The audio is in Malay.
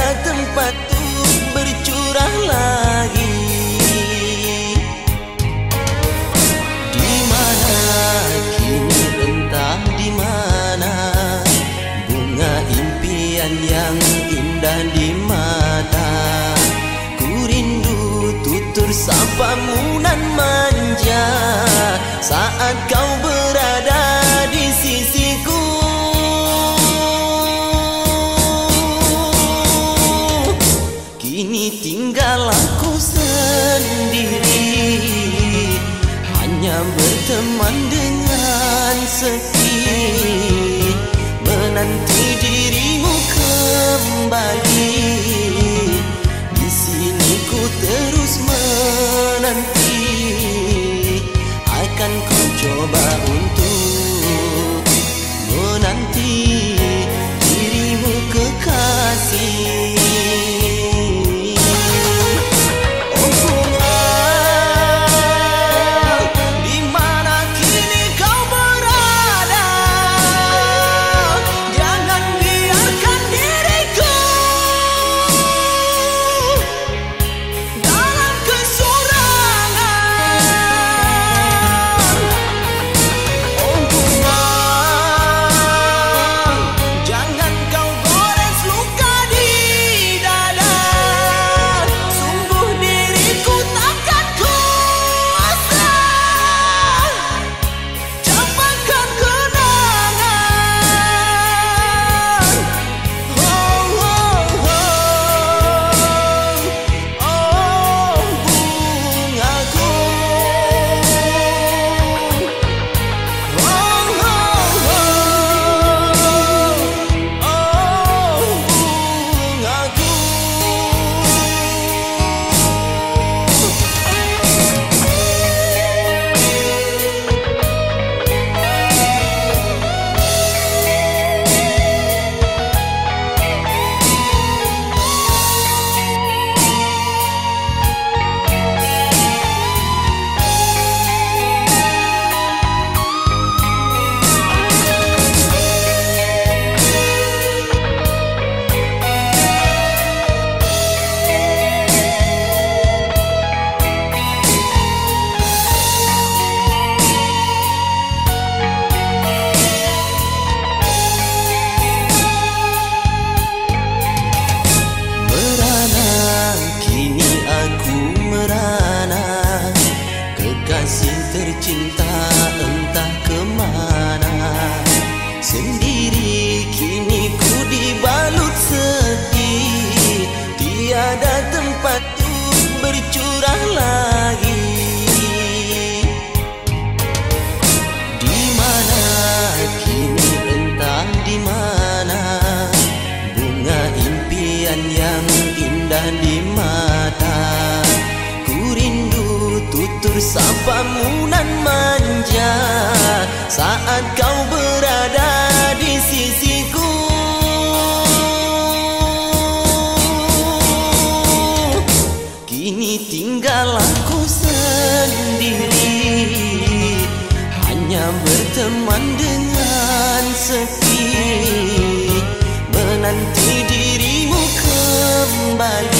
Tiada tempat untuk bercurah lagi. Di mana kini entah di mana Bunga impian yang indah di mata. Ku rindu tutur sapamu nan Hanya berteman dengan sepi Menanti dirimu kembali Kekasih tercinta entah kemana. Sendiri kini ku dibalut sepi. Tiada tempat untuk bercurah lagi. Di mana kini entah di mana. Bunga impian yang indah di mata bersamamu nan manja. Saat kau berada di sisiku. Kini tinggal aku sendiri. Hanya berteman dengan sepi. Menanti dirimu kembali.